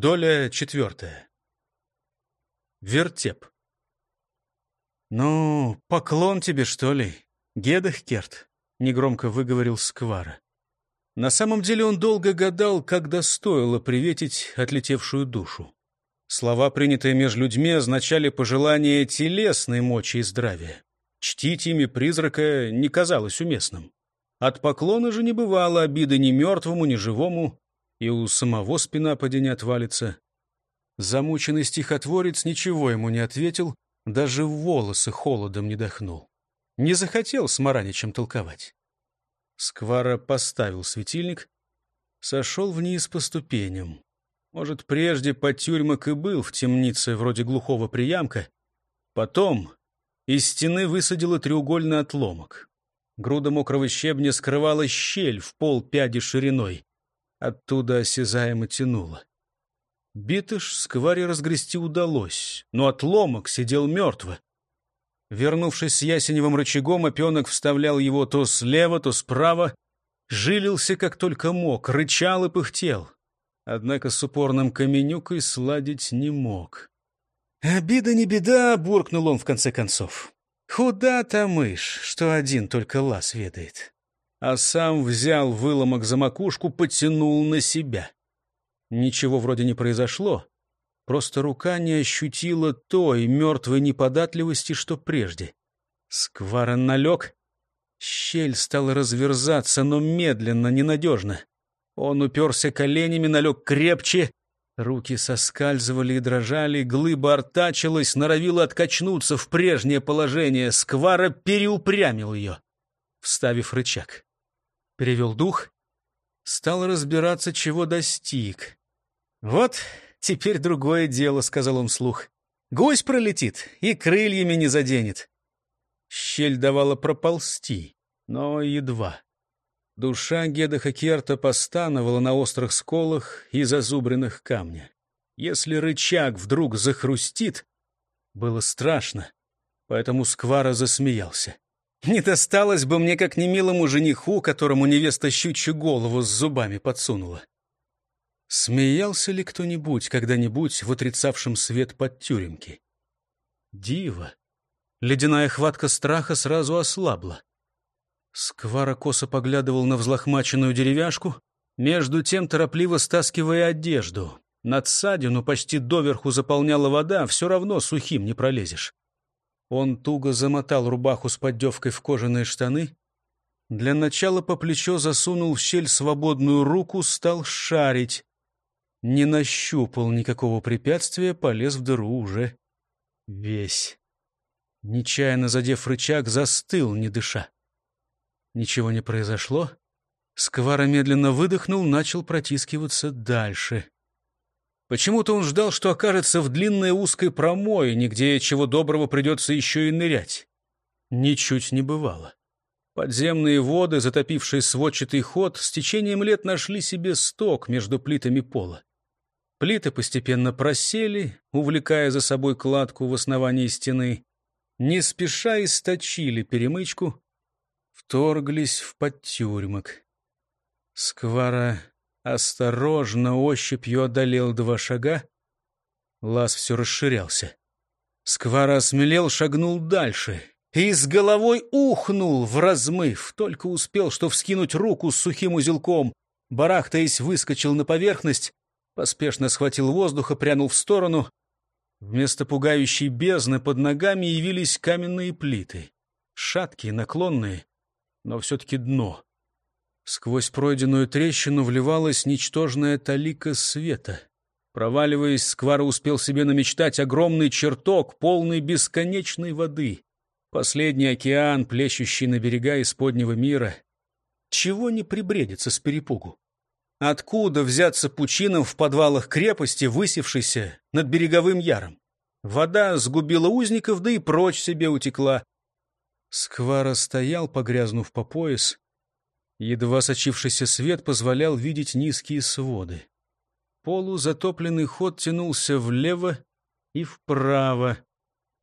Доля четвертая. Вертеп. «Ну, поклон тебе, что ли, Гедахкерт?» — негромко выговорил Сквара. На самом деле он долго гадал, когда стоило приветить отлетевшую душу. Слова, принятые между людьми, означали пожелание телесной мочи и здравия. Чтить ими призрака не казалось уместным. От поклона же не бывало обиды ни мертвому, ни живому, и у самого спина поди не отвалится. Замученный стихотворец ничего ему не ответил, даже в волосы холодом не дохнул. Не захотел с Мараничем толковать. Сквара поставил светильник, сошел вниз по ступеням. Может, прежде потюрьмок и был в темнице вроде глухого приямка. Потом из стены высадила треугольный отломок. Груда мокрого щебня скрывала щель в пол пяди шириной. Оттуда осязаемо тянуло. Битыш скваре разгрести удалось, но отломок сидел мертво. Вернувшись с ясеневым рычагом, опенок вставлял его то слева, то справа, жилился как только мог, рычал и пыхтел. Однако с упорным каменюкой сладить не мог. «Обида не беда», — буркнул он в конце концов. «Худа та мышь, что один только лаз ведает». А сам взял выломок за макушку, потянул на себя. Ничего вроде не произошло, Просто рука не ощутила той мертвой неподатливости, что прежде. Сквара налег. Щель стала разверзаться, но медленно, ненадежно. Он уперся коленями, налег крепче. Руки соскальзывали и дрожали, глыба артачилась, норовила откачнуться в прежнее положение. Сквара переупрямил ее, вставив рычаг. Перевел дух, стал разбираться, чего достиг. Вот теперь другое дело», — сказал он вслух. «Гусь пролетит и крыльями не заденет». Щель давала проползти, но едва. Душа Гедаха Керта постановала на острых сколах и зазубренных камня. Если рычаг вдруг захрустит, было страшно, поэтому Сквара засмеялся. «Не досталось бы мне, как немилому жениху, которому невеста щучью голову с зубами подсунула. Смеялся ли кто-нибудь когда-нибудь в отрицавшем свет под тюремки? Диво! Ледяная хватка страха сразу ослабла. Сквара косо поглядывал на взлохмаченную деревяшку, между тем торопливо стаскивая одежду. Надсадину почти доверху заполняла вода, все равно сухим не пролезешь. Он туго замотал рубаху с поддевкой в кожаные штаны. Для начала по плечо засунул в щель свободную руку, стал шарить не нащупал никакого препятствия, полез в дыру уже весь. Нечаянно задев рычаг, застыл, не дыша. Ничего не произошло. Сквара медленно выдохнул, начал протискиваться дальше. Почему-то он ждал, что окажется в длинной узкой промоине, где чего доброго придется еще и нырять. Ничуть не бывало. Подземные воды, затопившие сводчатый ход, с течением лет нашли себе сток между плитами пола. Плиты постепенно просели, увлекая за собой кладку в основании стены. Не спеша источили перемычку, вторглись в подтюрьмок. Сквара осторожно ощупью одолел два шага. Лаз все расширялся. Сквара осмелел, шагнул дальше и с головой ухнул в размыв. Только успел, что вскинуть руку с сухим узелком. Барахтаясь, выскочил на поверхность, поспешно схватил воздух и прянул в сторону. Вместо пугающей бездны под ногами явились каменные плиты. Шаткие, наклонные, но все-таки дно. Сквозь пройденную трещину вливалась ничтожная талика света. Проваливаясь, Сквара успел себе намечтать огромный чертог, полный бесконечной воды. Последний океан, плещущий на берега исподнего мира. Чего не прибредится с перепугу? Откуда взяться пучинам в подвалах крепости, высевшейся над береговым яром? Вода сгубила узников, да и прочь себе утекла. Сквара стоял, погрязнув по пояс. Едва сочившийся свет позволял видеть низкие своды. Полузатопленный ход тянулся влево и вправо.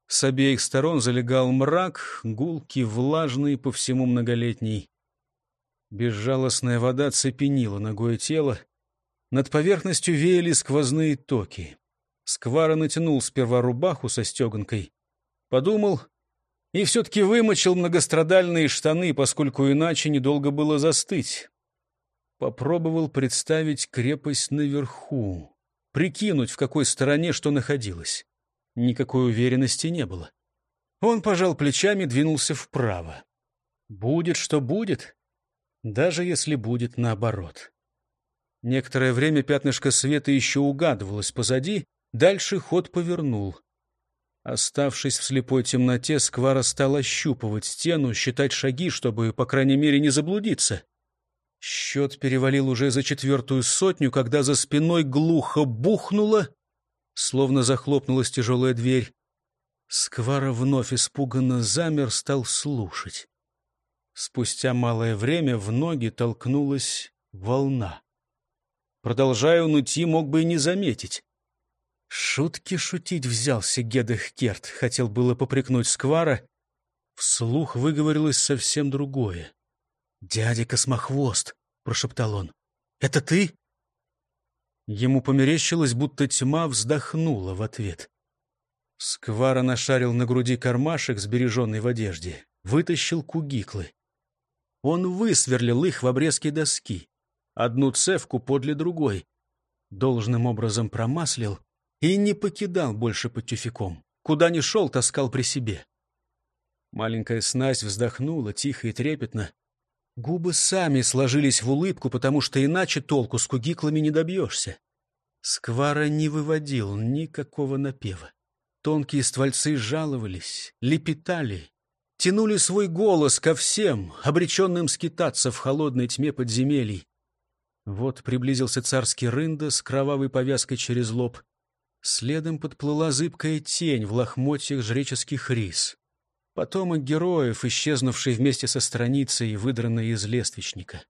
С обеих сторон залегал мрак, гулкий, влажный, по всему многолетний. Безжалостная вода цепенила ногое тело. Над поверхностью веяли сквозные токи. Сквара натянул сперва рубаху со стеганкой, подумал и все-таки вымочил многострадальные штаны, поскольку иначе недолго было застыть. Попробовал представить крепость наверху, прикинуть, в какой стороне что находилось. Никакой уверенности не было. Он пожал плечами, двинулся вправо. Будет, что будет, даже если будет наоборот. Некоторое время пятнышко света еще угадывалось позади, дальше ход повернул. Оставшись в слепой темноте, Сквара стал ощупывать стену, считать шаги, чтобы, по крайней мере, не заблудиться. Счет перевалил уже за четвертую сотню, когда за спиной глухо бухнуло, словно захлопнулась тяжелая дверь. Сквара вновь испуганно замер, стал слушать. Спустя малое время в ноги толкнулась волна. Продолжая он мог бы и не заметить. Шутки шутить взялся Гедах Керт, хотел было попрекнуть Сквара. Вслух выговорилось совсем другое. «Дядя Космохвост», — прошептал он, — «это ты?» Ему померещилось, будто тьма вздохнула в ответ. Сквара нашарил на груди кармашек, сбереженный в одежде, вытащил кугиклы. Он высверлил их в обрезке доски, одну цевку подле другой, должным образом промаслил и не покидал больше под тюфяком. Куда ни шел, таскал при себе. Маленькая снасть вздохнула тихо и трепетно. Губы сами сложились в улыбку, потому что иначе толку с кугиклами не добьешься. Сквара не выводил никакого напева. Тонкие ствольцы жаловались, лепетали, тянули свой голос ко всем, обреченным скитаться в холодной тьме подземелий. Вот приблизился царский рында с кровавой повязкой через лоб. Следом подплыла зыбкая тень в лохмотьях жреческих рис. Потомок героев, исчезнувший вместе со страницей и выдранной из лествичника.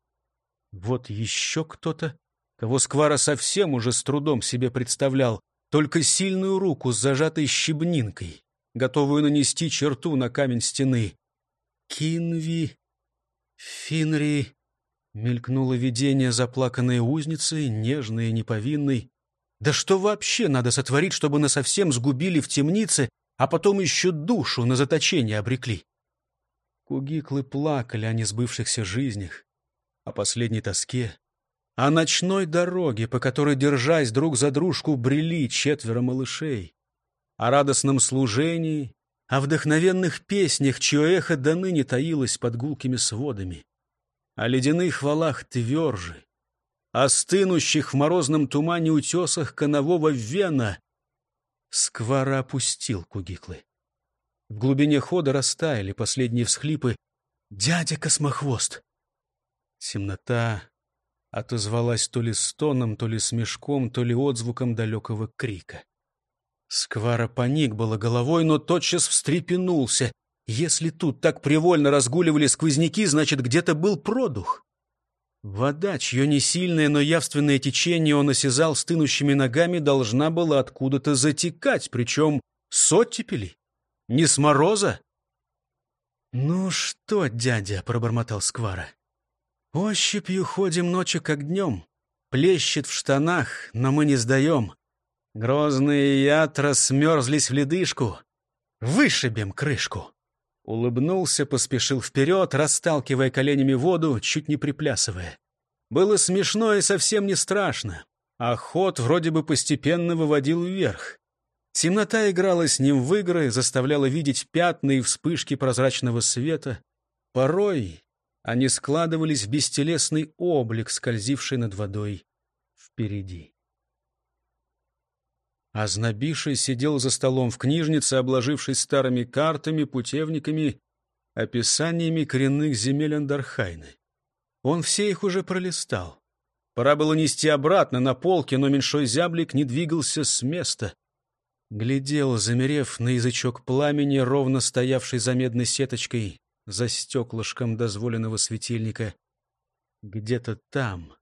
Вот еще кто-то, кого Сквара совсем уже с трудом себе представлял, только сильную руку с зажатой щебнинкой, готовую нанести черту на камень стены. Кинви, Финри, мелькнуло видение заплаканной узницы, нежной и неповинной. Да что вообще надо сотворить, чтобы насовсем сгубили в темнице, а потом еще душу на заточение обрекли? Кугиклы плакали о несбывшихся жизнях, о последней тоске, о ночной дороге, по которой, держась друг за дружку, брели четверо малышей, о радостном служении, о вдохновенных песнях, чье эхо до ныне таилось под гулкими сводами, о ледяных валах тверже, о в морозном тумане утесах конового вена. Сквара опустил кугиклы. В глубине хода растаяли последние всхлипы. «Дядя Космохвост!» Темнота отозвалась то ли стоном, то ли смешком, то ли отзвуком далекого крика. Сквара поник было головой, но тотчас встрепенулся. Если тут так привольно разгуливали сквозняки, значит, где-то был продух. Вода, чье не сильное, но явственное течение он осязал стынущими ногами, должна была откуда-то затекать, причем с оттепели, не с мороза. «Ну что, дядя?» — пробормотал Сквара. Ощупью ходим ночью, как днем. Плещет в штанах, но мы не сдаем. Грозные ятра смерзлись в ледышку. Вышибем крышку. Улыбнулся, поспешил вперед, расталкивая коленями воду, чуть не приплясывая. Было смешно и совсем не страшно. А ход вроде бы постепенно выводил вверх. Темнота играла с ним в игры, заставляла видеть пятна и вспышки прозрачного света. Порой они складывались в бестелесный облик, скользивший над водой впереди. Ознобивший сидел за столом в книжнице, обложившись старыми картами, путевниками, описаниями коренных земель Андархайны. Он все их уже пролистал. Пора было нести обратно на полке, но меньшой зяблик не двигался с места. Глядел, замерев на язычок пламени, ровно стоявший за медной сеточкой, за стеклышком дозволенного светильника. Где-то там,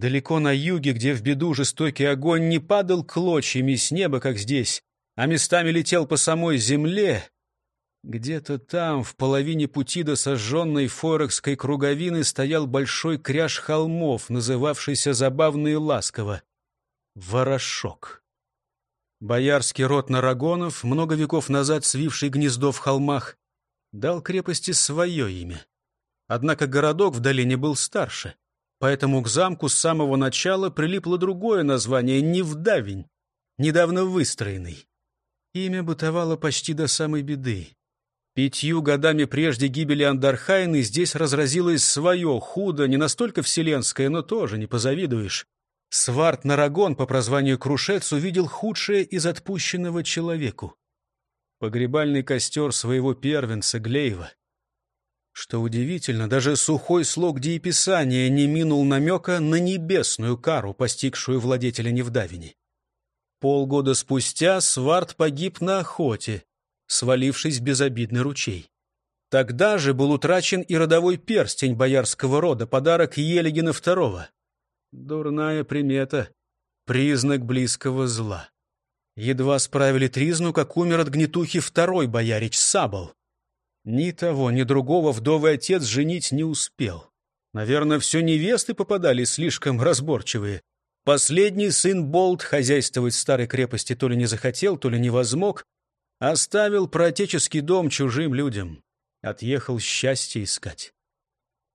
далеко на юге, где в беду жестокий огонь не падал клочьями с неба, как здесь, а местами летел по самой земле, Где-то там, в половине пути до сожженной форекской круговины, стоял большой кряж холмов, называвшийся забавно и ласково — Ворошок. Боярский род Нарагонов, много веков назад свивший гнездо в холмах, дал крепости свое имя. Однако городок в долине был старше, поэтому к замку с самого начала прилипло другое название — Невдавень, недавно выстроенный. Имя бытовало почти до самой беды. Пятью годами прежде гибели Андархайны здесь разразилось свое худо, не настолько вселенское, но тоже не позавидуешь. Сварт Нарагон по прозванию Крушец увидел худшее из отпущенного человеку. Погребальный костер своего первенца Глеева. Что удивительно, даже сухой слог дееписания не минул намека на небесную кару, постигшую владетеля Невдавини. Полгода спустя Сварт погиб на охоте, свалившись в безобидный ручей. Тогда же был утрачен и родовой перстень боярского рода, подарок Елегина II. Дурная примета, признак близкого зла. Едва справили тризну, как умер от гнетухи второй боярич Сабал. Ни того, ни другого вдовый отец женить не успел. Наверное, все невесты попадали слишком разборчивые. Последний сын Болт хозяйствовать в старой крепости то ли не захотел, то ли не возмог, оставил проотеческий дом чужим людям, отъехал счастье искать.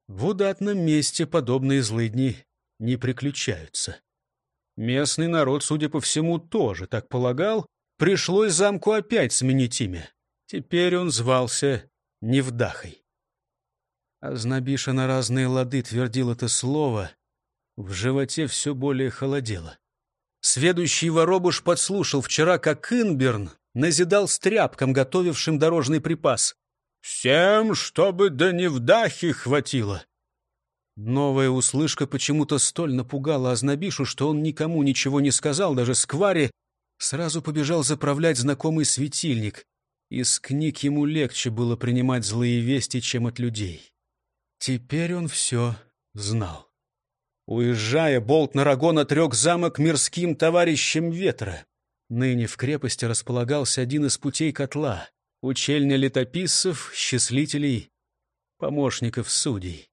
В удатном месте подобные злыдни не приключаются. Местный народ, судя по всему, тоже так полагал. Пришлось замку опять сменить имя. Теперь он звался Невдахой. Азнабиша на разные лады твердил это слово — в животе все более холодело. Сведущий воробуш подслушал вчера, как Инберн назидал стряпкам, готовившим дорожный припас. «Всем, чтобы до невдахи хватило!» Новая услышка почему-то столь напугала Азнабишу, что он никому ничего не сказал, даже скваре, сразу побежал заправлять знакомый светильник. Из книг ему легче было принимать злые вести, чем от людей. Теперь он все знал. Уезжая, болт Нарагон отрек замок мирским товарищем ветра. Ныне в крепости располагался один из путей котла — учельня летописцев, счислителей, помощников судей.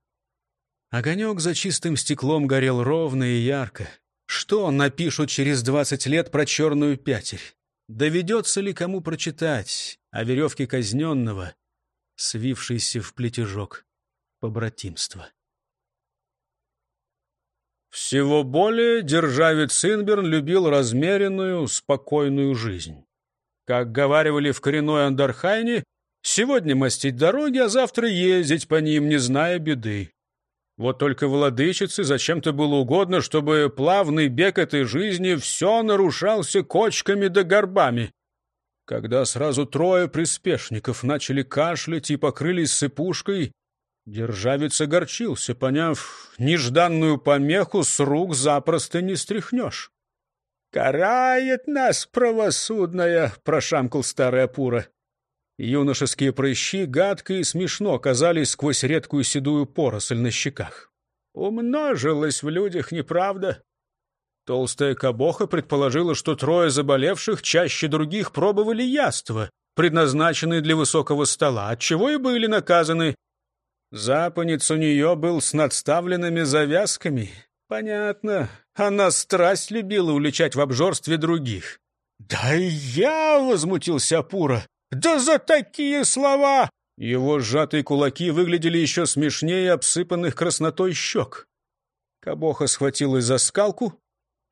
Огонек за чистым стеклом горел ровно и ярко. Что напишут через двадцать лет про черную пятерь? Доведется ли кому прочитать о веревке казненного, свившейся в плетежок побратимства? Всего более державец Инберн любил размеренную, спокойную жизнь. Как говаривали в коренной Андархайне, сегодня мастить дороги, а завтра ездить по ним, не зная беды. Вот только владычице зачем-то было угодно, чтобы плавный бег этой жизни все нарушался кочками да горбами. Когда сразу трое приспешников начали кашлять и покрылись сыпушкой, Державец огорчился, поняв, нежданную помеху с рук запросто не стряхнешь. «Карает нас правосудная!» — прошамкал старый Апура. Юношеские прыщи гадко и смешно казались сквозь редкую седую поросль на щеках. Умножилась в людях неправда. Толстая кабоха предположила, что трое заболевших чаще других пробовали яства, предназначенные для высокого стола, отчего и были наказаны Запонец у нее был с надставленными завязками. Понятно, она страсть любила уличать в обжорстве других. «Да я!» — возмутился Апура. «Да за такие слова!» Его сжатые кулаки выглядели еще смешнее обсыпанных краснотой щек. Кабоха схватилась за скалку.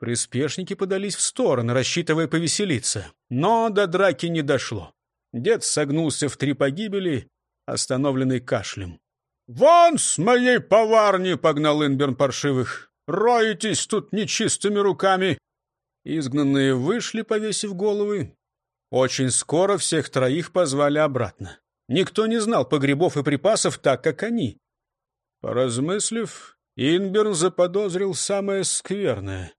Приспешники подались в стороны, рассчитывая повеселиться. Но до драки не дошло. Дед согнулся в три погибели, остановленный кашлем. «Вон с моей поварни!» — погнал Инберн паршивых. «Роетесь тут нечистыми руками!» Изгнанные вышли, повесив головы. Очень скоро всех троих позвали обратно. Никто не знал погребов и припасов так, как они. Поразмыслив, Инберн заподозрил самое скверное.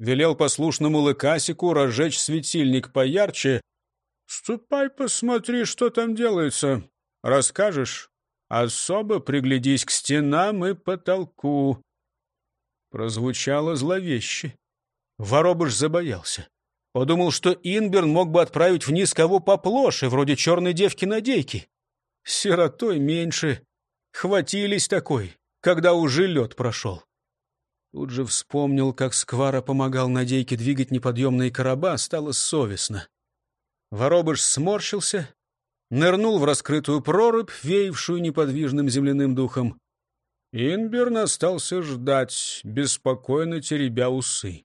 Велел послушному Лыкасику разжечь светильник поярче. «Ступай, посмотри, что там делается. Расскажешь?» Особо приглядись к стенам и потолку. Прозвучало зловеще. Воробыш забоялся. Подумал, что Инберн мог бы отправить вниз кого поплоше, вроде черной девки-надейки. Сиротой меньше. Хватились такой, когда уже лед прошел. Тут же вспомнил, как Сквара помогал Надейке двигать неподъемные короба, стало совестно. Воробыш сморщился, нырнул в раскрытую прорубь, веявшую неподвижным земляным духом. Инберн остался ждать, беспокойно теребя усы.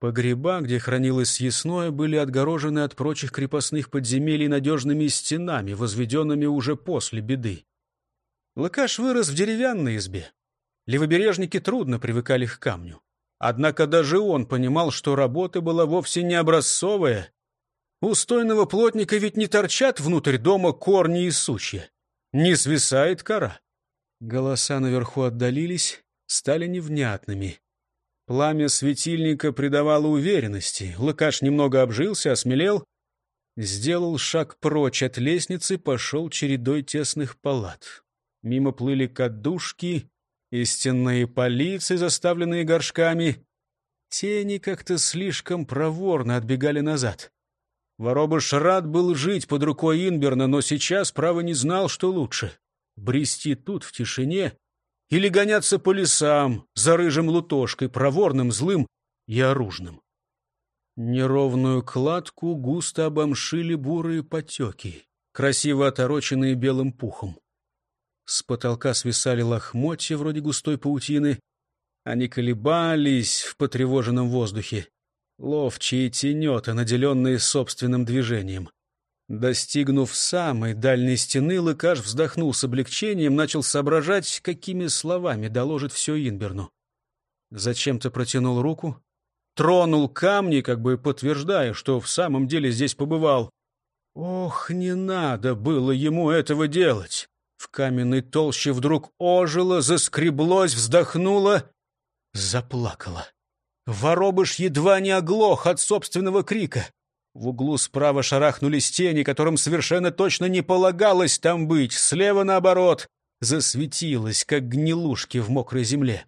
Погреба, где хранилось съестное, были отгорожены от прочих крепостных подземелий надежными стенами, возведенными уже после беды. Лыкаш вырос в деревянной избе. Левобережники трудно привыкали к камню. Однако даже он понимал, что работа была вовсе не образцовая. У стойного плотника ведь не торчат внутрь дома корни и сучья. Не свисает кора. Голоса наверху отдалились, стали невнятными. Пламя светильника придавало уверенности. Лыкаш немного обжился, осмелел. Сделал шаг прочь от лестницы, пошел чередой тесных палат. Мимо плыли кадушки, и стенные полицы, заставленные горшками. Тени как-то слишком проворно отбегали назад. Воробыш рад был жить под рукой Инберна, но сейчас, право, не знал, что лучше — брести тут в тишине или гоняться по лесам за рыжим лутошкой, проворным, злым и оружным. Неровную кладку густо обомшили бурые потеки, красиво отороченные белым пухом. С потолка свисали лохмотья вроде густой паутины. Они колебались в потревоженном воздухе. Ловчие тенета, наделенные собственным движением. Достигнув самой дальней стены, Лыкаш вздохнул с облегчением, начал соображать, какими словами доложит все Инберну. Зачем-то протянул руку, тронул камни, как бы подтверждая, что в самом деле здесь побывал. Ох, не надо было ему этого делать! В каменной толще вдруг ожило, заскреблось, вздохнуло, заплакало. Воробыш едва не оглох от собственного крика. В углу справа шарахнулись тени, которым совершенно точно не полагалось там быть. Слева, наоборот, засветилось, как гнилушки в мокрой земле.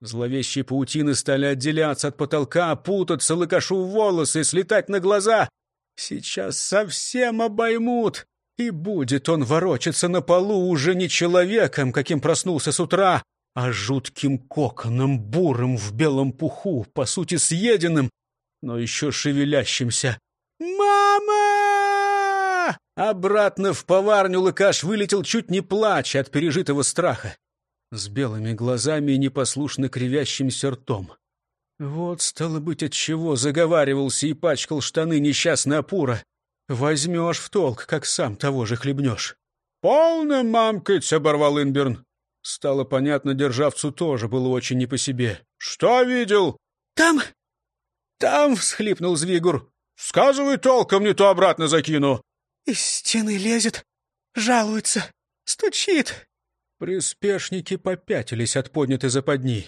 Зловещие паутины стали отделяться от потолка, путаться лыкашу волосы, слетать на глаза. Сейчас совсем обоймут. И будет он ворочаться на полу уже не человеком, каким проснулся с утра, а жутким коконом, бурым в белом пуху, по сути съеденным, но еще шевелящимся. «Мама!» Обратно в поварню Лыкаш вылетел чуть не плача от пережитого страха, с белыми глазами и непослушно кривящимся ртом. Вот, стало быть, от чего заговаривался и пачкал штаны несчастный Апура. Возьмешь в толк, как сам того же хлебнешь. «Полно мамкать!» — оборвал Инберн. Стало понятно, державцу тоже было очень не по себе. «Что видел?» «Там! Там!» — всхлипнул Звигур. «Сказывай толком, не то обратно закину!» «Из стены лезет, жалуется, стучит!» Приспешники попятились от поднятой западни.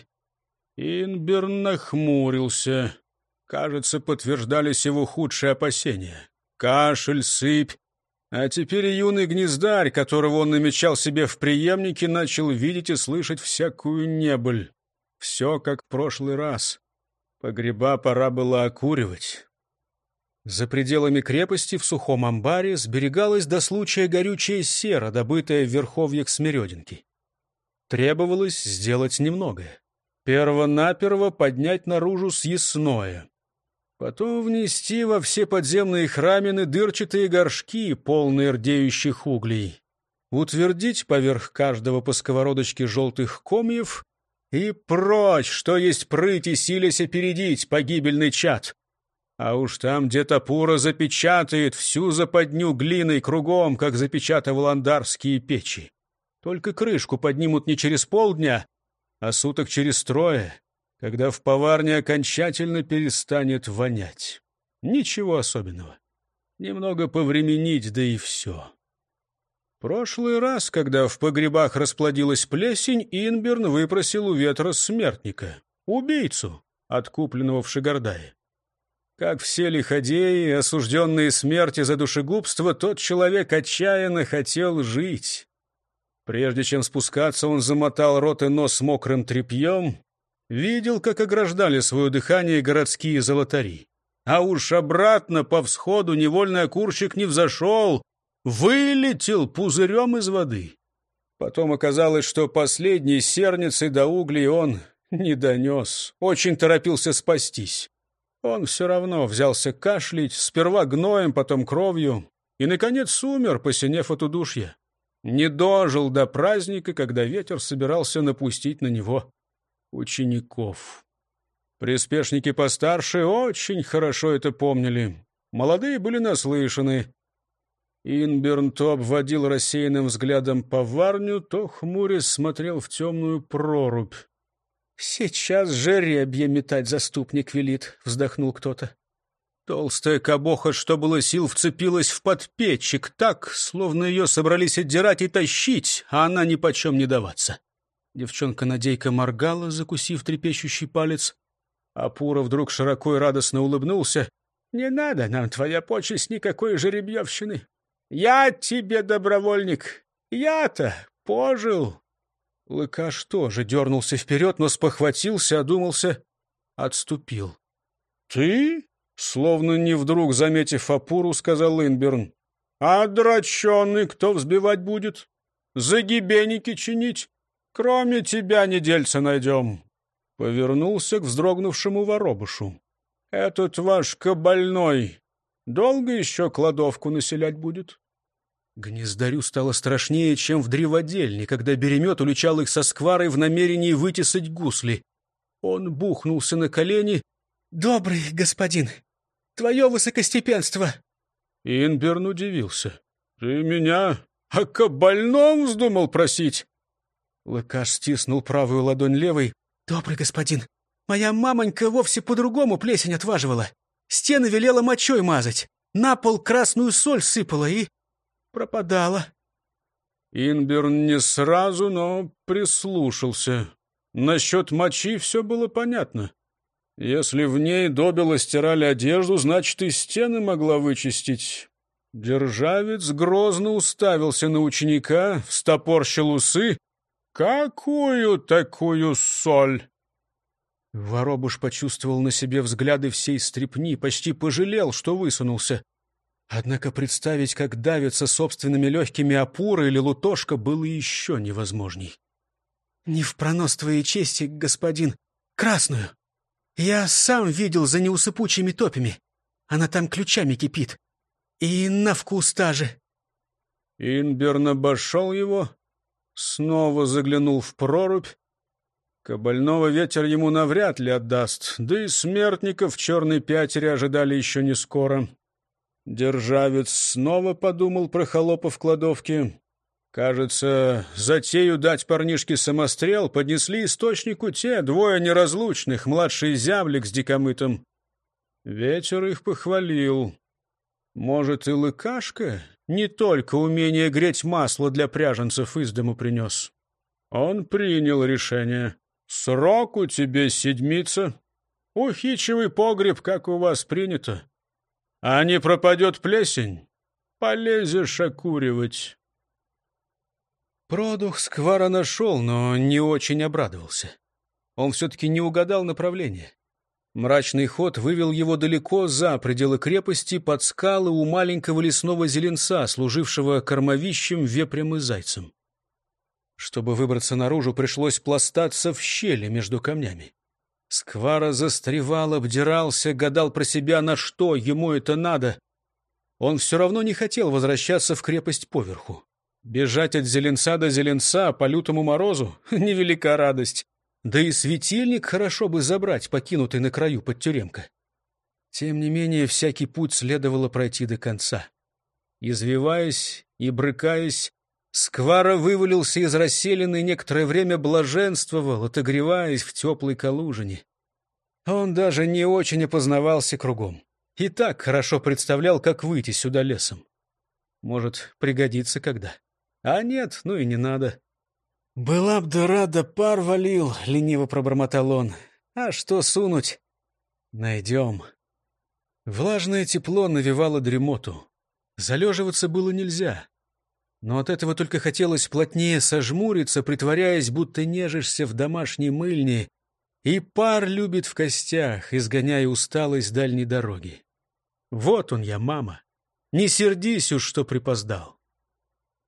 Инберн нахмурился. Кажется, подтверждались его худшие опасения кашель, сыпь. А теперь юный гнездарь, которого он намечал себе в преемнике, начал видеть и слышать всякую небыль. Все как в прошлый раз. Погреба пора было окуривать. За пределами крепости в сухом амбаре сберегалась до случая горючая сера, добытая в верховьях Смерединки. Требовалось сделать немногое. Перво-наперво поднять наружу съестное. Потом внести во все подземные храмины дырчатые горшки, полные рдеющих углей. Утвердить поверх каждого по сковородочке желтых комьев и прочь, что есть прыть и силясь опередить погибельный чад. А уж там где-то пура запечатает всю западню глиной кругом, как запечатывал андарские печи. Только крышку поднимут не через полдня, а суток через трое когда в поварне окончательно перестанет вонять. Ничего особенного. Немного повременить, да и все. Прошлый раз, когда в погребах расплодилась плесень, Инберн выпросил у ветра смертника, убийцу, откупленного в Шигардае. Как все лиходеи, осужденные смерти за душегубство, тот человек отчаянно хотел жить. Прежде чем спускаться, он замотал рот и нос мокрым тряпьем, Видел, как ограждали свое дыхание городские золотари. А уж обратно по всходу невольный окурщик не взошел, вылетел пузырем из воды. Потом оказалось, что последней серницей до углей он не донес, очень торопился спастись. Он все равно взялся кашлять, сперва гноем, потом кровью, и, наконец, умер, посинев от удушья. Не дожил до праздника, когда ветер собирался напустить на него учеников. Приспешники постарше очень хорошо это помнили. Молодые были наслышаны. Инберн то обводил рассеянным взглядом поварню, то хмурясь смотрел в темную прорубь. «Сейчас жеребье метать заступник велит», — вздохнул кто-то. Толстая кабоха, что было сил, вцепилась в подпечек так, словно ее собрались отдирать и тащить, а она ни почем не даваться. Девчонка-надейка моргала, закусив трепещущий палец. А Пура вдруг широко и радостно улыбнулся. «Не надо нам, твоя почесть, никакой жеребьевщины. Я тебе добровольник. Я-то пожил». Лыкаш тоже дернулся вперед, но спохватился, одумался, отступил. «Ты?» Словно не вдруг, заметив Апуру, сказал Инберн. «А драченый кто взбивать будет? Загибенники чинить? Кроме тебя недельца найдем». Повернулся к вздрогнувшему воробушу. «Этот ваш кабальной долго еще кладовку населять будет?» Гнездарю стало страшнее, чем в древодельне, когда беремет уличал их со скварой в намерении вытесать гусли. Он бухнулся на колени. «Добрый господин, твое высокостепенство!» Инберн удивился. «Ты меня о кабальном вздумал просить?» Лыкаш стиснул правую ладонь левой. «Добрый господин, моя мамонька вовсе по-другому плесень отваживала. Стены велела мочой мазать, на пол красную соль сыпала и пропадала». Инберн не сразу, но прислушался. Насчет мочи все было понятно. Если в ней добело стирали одежду, значит, и стены могла вычистить. Державец грозно уставился на ученика, встопорщил усы. «Какую такую соль?» Воробуш почувствовал на себе взгляды всей стрепни, почти пожалел, что высунулся. Однако представить, как давится собственными легкими опора или лутошка, было еще невозможней. «Не в пронос твоей чести, господин. Красную!» Я сам видел за неусыпучими топями. Она там ключами кипит. И на вкус та же. Инберн обошел его, снова заглянул в прорубь. Кабального ветер ему навряд ли отдаст, да и смертников в черной пятере ожидали еще не скоро. Державец снова подумал про холопа в кладовке. Кажется, затею дать парнишке самострел поднесли источнику те двое неразлучных, младший зявлик с дикомытом. Ветер их похвалил. Может, и лыкашка не только умение греть масло для пряженцев из дому принес. Он принял решение. Срок у тебе седмица. Ухичивый погреб, как у вас принято. А не пропадет плесень, полезешь окуривать. Продух Сквара нашел, но не очень обрадовался. Он все-таки не угадал направление. Мрачный ход вывел его далеко за пределы крепости, под скалы у маленького лесного зеленца, служившего кормовищем, вепрем и зайцем. Чтобы выбраться наружу, пришлось пластаться в щели между камнями. Сквара застревал, обдирался, гадал про себя, на что ему это надо. Он все равно не хотел возвращаться в крепость поверху. Бежать от зеленца до зеленца по лютому морозу — невелика радость. Да и светильник хорошо бы забрать, покинутый на краю под тюремка. Тем не менее, всякий путь следовало пройти до конца. Извиваясь и брыкаясь, Сквара вывалился из расселины и некоторое время блаженствовал, отогреваясь в теплой калужине. Он даже не очень опознавался кругом. И так хорошо представлял, как выйти сюда лесом. Может, пригодится когда. А нет, ну и не надо. «Была б да рада, пар валил», — лениво пробормотал он. «А что сунуть?» «Найдем». Влажное тепло навевало дремоту. Залеживаться было нельзя. Но от этого только хотелось плотнее сожмуриться, притворяясь, будто нежишься в домашней мыльне, И пар любит в костях, изгоняя усталость дальней дороги. Вот он я, мама. Не сердись уж, что припоздал.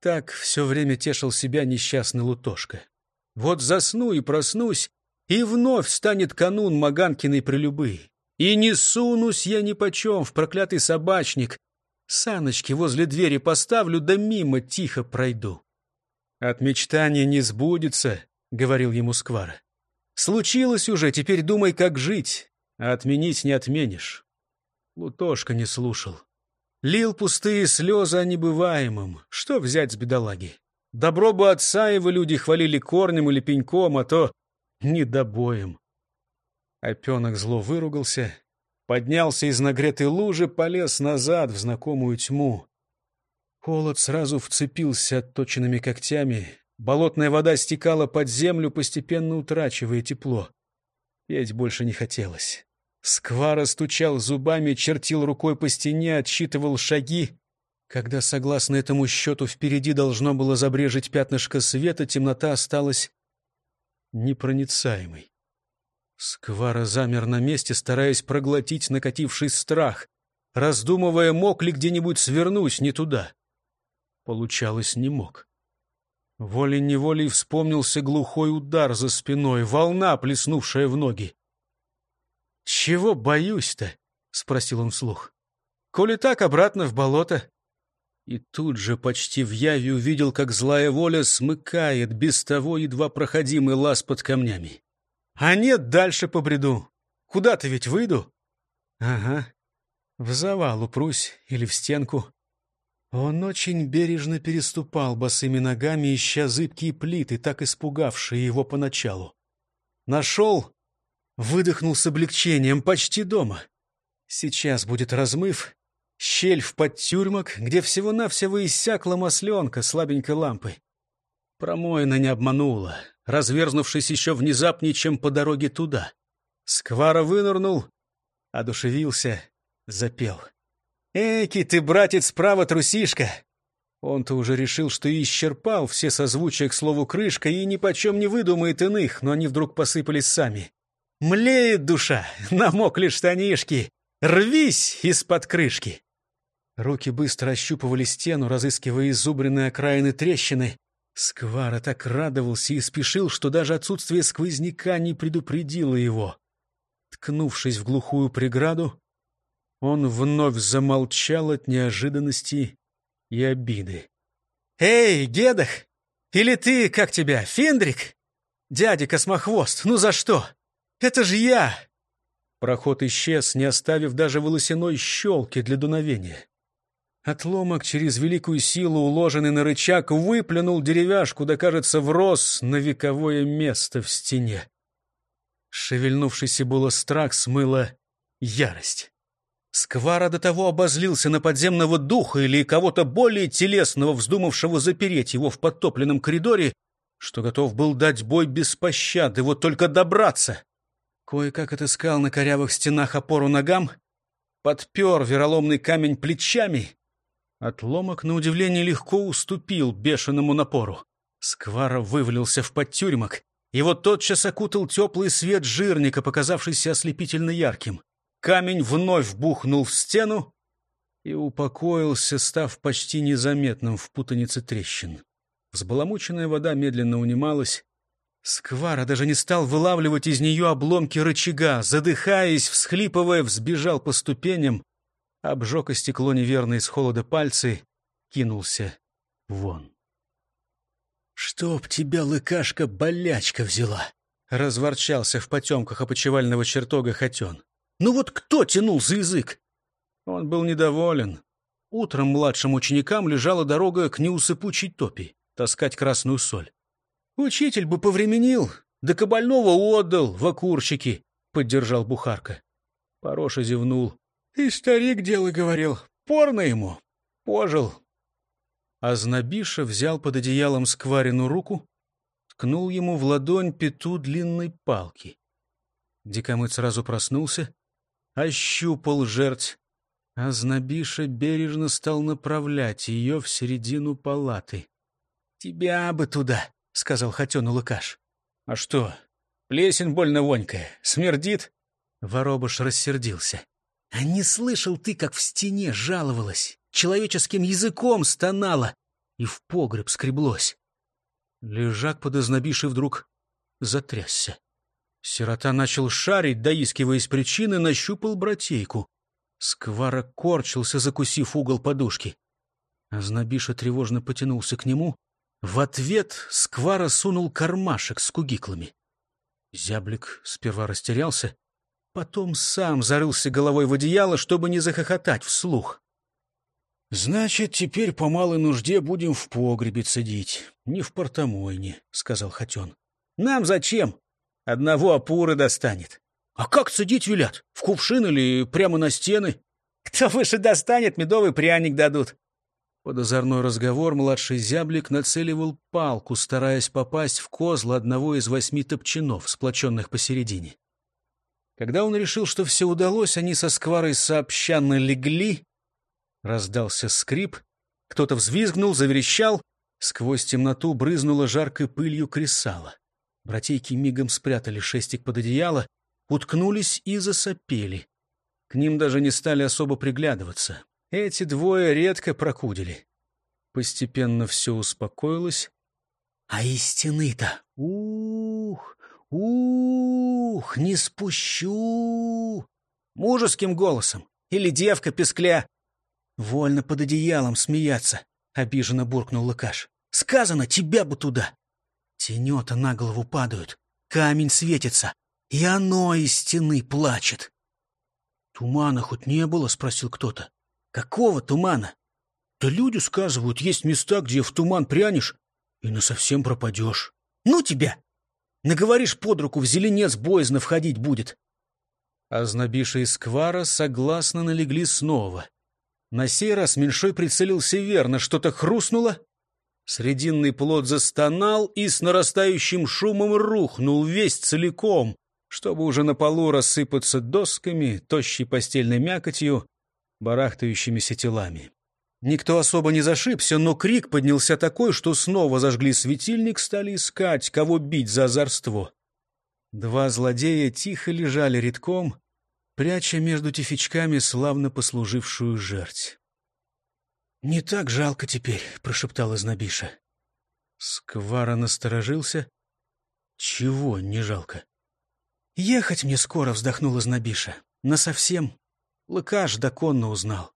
Так все время тешил себя несчастный Лутошка. Вот засну и проснусь, и вновь станет канун Маганкиной прелюбы. И не сунусь я ни почем в проклятый собачник. Саночки возле двери поставлю, да мимо тихо пройду. От мечтания не сбудется, — говорил ему Сквара. Случилось уже, теперь думай, как жить, а отменить не отменишь. Лутошка не слушал. Лил пустые слезы о небываемом. Что взять с бедолаги? Добро бы отца его люди хвалили корнем или пеньком, а то недобоем. Опенок зло выругался, поднялся из нагретой лужи, полез назад в знакомую тьму. Холод сразу вцепился отточенными когтями. Болотная вода стекала под землю, постепенно утрачивая тепло. Петь больше не хотелось. Сквара стучал зубами, чертил рукой по стене, отсчитывал шаги. Когда, согласно этому счету, впереди должно было забрежить пятнышко света, темнота осталась непроницаемой. Сквара замер на месте, стараясь проглотить накативший страх, раздумывая, мог ли где-нибудь свернуть не туда. Получалось, не мог. Волей-неволей вспомнился глухой удар за спиной, волна, плеснувшая в ноги. «Чего боюсь-то?» — спросил он вслух. «Коли так, обратно в болото». И тут же почти в яви увидел, как злая воля смыкает без того едва проходимый лаз под камнями. «А нет, дальше по бреду. Куда-то ведь выйду?» «Ага. В завал упрусь или в стенку». Он очень бережно переступал босыми ногами, ища зыбкие плиты, так испугавшие его поначалу. Нашел Выдохнул с облегчением, почти дома. Сейчас будет размыв, щель в подтюрьмок, где всего-навсего иссякла масленка слабенькой лампы. Промоина не обманула, разверзнувшись еще внезапнее, чем по дороге туда. Сквара вынырнул, одушевился, запел. «Эки ты, братец, справа трусишка!» Он-то уже решил, что исчерпал все созвучия к слову «крышка» и ни почем не выдумает иных, но они вдруг посыпались сами. Млеет душа, намокли штанишки. Рвись из-под крышки. Руки быстро ощупывали стену, разыскивая изубренные окраины трещины. Сквара так радовался и спешил, что даже отсутствие сквозняка не предупредило его. Ткнувшись в глухую преграду, он вновь замолчал от неожиданности и обиды. «Эй, Гедах! Или ты, как тебя, Финдрик? Дядя Космохвост, ну за что? Это же я!» Проход исчез, не оставив даже волосяной щелки для дуновения. Отломок через великую силу, уложенный на рычаг, выплюнул деревяшку, да, кажется, врос на вековое место в стене. Шевельнувшийся было страх смыло ярость. Сквара до того обозлился на подземного духа или кого-то более телесного, вздумавшего запереть его в подтопленном коридоре, что готов был дать бой без пощады, вот только добраться. Кое-как отыскал на корявых стенах опору ногам, подпер вероломный камень плечами. Отломок, на удивление, легко уступил бешеному напору. Сквара вывалился в подтюрьмок. Его тотчас окутал теплый свет жирника, показавшийся ослепительно ярким. Камень вновь бухнул в стену и упокоился, став почти незаметным в путанице трещин. Взбаламученная вода медленно унималась. Сквара даже не стал вылавливать из нее обломки рычага, задыхаясь, всхлипывая, взбежал по ступеням, обжег о стекло неверные с холода пальцы, кинулся вон. «Чтоб тебя, лыкашка, болячка взяла!» — разворчался в потемках опочивального чертога Хотен. «Ну вот кто тянул за язык?» Он был недоволен. Утром младшим ученикам лежала дорога к неусыпучей топи, таскать красную соль. «Учитель бы повременил, да кабального отдал в окурщики», — поддержал Бухарка. Пороша зевнул. «И старик дело говорил. Порно ему. Пожил». А Знобиша взял под одеялом скварину руку, ткнул ему в ладонь пету длинной палки. Дикомыт сразу проснулся, ощупал жерть, а Знобиша бережно стал направлять ее в середину палаты. «Тебя бы туда!» — сказал Хотену Лукаш. «А что, Плесень больно вонькая. Смердит?» Воробыш рассердился. «А не слышал ты, как в стене жаловалась, человеческим языком стонала и в погреб скреблось?» Лежак под ознобиши вдруг затрясся. Сирота начал шарить, доискиваясь причины, нащупал братейку. Сквара корчился, закусив угол подушки. Ознобиша тревожно потянулся к нему. В ответ Сквара сунул кармашек с кугиклами. Зяблик сперва растерялся, потом сам зарылся головой в одеяло, чтобы не захохотать вслух. — Значит, теперь по малой нужде будем в погребе цедить, не в портомойне, — сказал Хотен. — Нам зачем? Одного опуры достанет. А как цедить велят? В кувшин или прямо на стены? Кто выше достанет, медовый пряник дадут. Под озорной разговор младший зяблик нацеливал палку, стараясь попасть в козла одного из восьми топчанов, сплоченных посередине. Когда он решил, что все удалось, они со скварой сообща налегли. Раздался скрип, кто-то взвизгнул, заверещал, сквозь темноту брызнула жаркой пылью кресала. Братейки мигом спрятали шестик под одеяло, уткнулись и засопели. К ним даже не стали особо приглядываться. Эти двое редко прокудили. Постепенно все успокоилось. А из стены-то, ух, ух, не спущу. Мужеским голосом или девка пескля. Вольно под одеялом смеяться, обиженно буркнул Лыкаш. Сказано, тебя бы туда. Тенета на голову падают, камень светится, и оно из стены плачет. «Тумана хоть не было?» — спросил кто-то. «Какого тумана?» «Да люди сказывают, есть места, где в туман прянешь и насовсем пропадешь». «Ну тебя! Наговоришь под руку, в зеленец боязно входить будет». Ознобиша и Сквара согласно налегли снова. На сей раз меньшой прицелился верно, что-то хрустнуло, Срединный плод застонал и с нарастающим шумом рухнул весь целиком, чтобы уже на полу рассыпаться досками, тощей постельной мякотью, барахтающимися телами. Никто особо не зашибся, но крик поднялся такой, что снова зажгли светильник, стали искать, кого бить за озорство. Два злодея тихо лежали редком, пряча между тифичками славно послужившую жерть. «Не так жалко теперь», — прошептала Знобиша. Сквара насторожился. «Чего не жалко?» «Ехать мне скоро», — вздохнула Знобиша. «Насовсем. Лыкаш доконно узнал».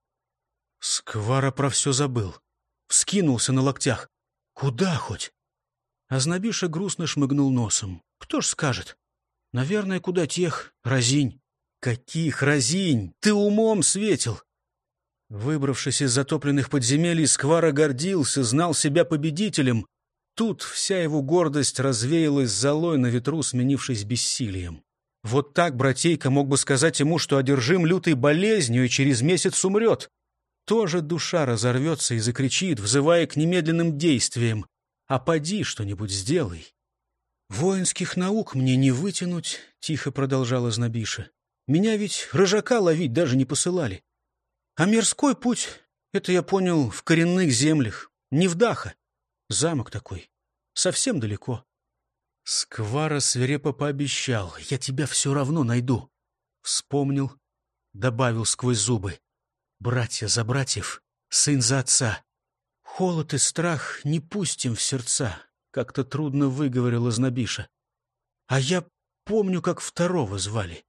Сквара про все забыл. Вскинулся на локтях. «Куда хоть?» А Знобиша грустно шмыгнул носом. «Кто ж скажет?» «Наверное, куда тех. Разинь». «Каких разинь? Ты умом светил. Выбравшись из затопленных подземелий, Сквара гордился, знал себя победителем. Тут вся его гордость развеялась золой на ветру, сменившись бессилием. Вот так братейка мог бы сказать ему, что одержим лютой болезнью и через месяц умрет. Тоже душа разорвется и закричит, взывая к немедленным действиям. «А поди что-нибудь сделай». «Воинских наук мне не вытянуть», — тихо продолжала Знобиша. «Меня ведь рожака ловить даже не посылали. А мирской путь — это я понял в коренных землях, не в Даха. Замок такой, совсем далеко. Сквара свирепо пообещал, я тебя все равно найду. Вспомнил, добавил сквозь зубы. Братья за братьев, сын за отца. Холод и страх не пустим в сердца, как-то трудно выговорила Знобиша. А я помню, как второго звали.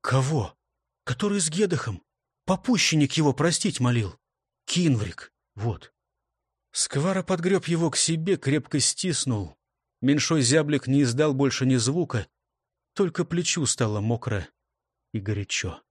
Кого? Который с Гедахом. Попущенник его простить молил. Кинврик, вот. Сквара подгреб его к себе, крепко стиснул. Меньшой зяблик не издал больше ни звука, только плечу стало мокро и горячо.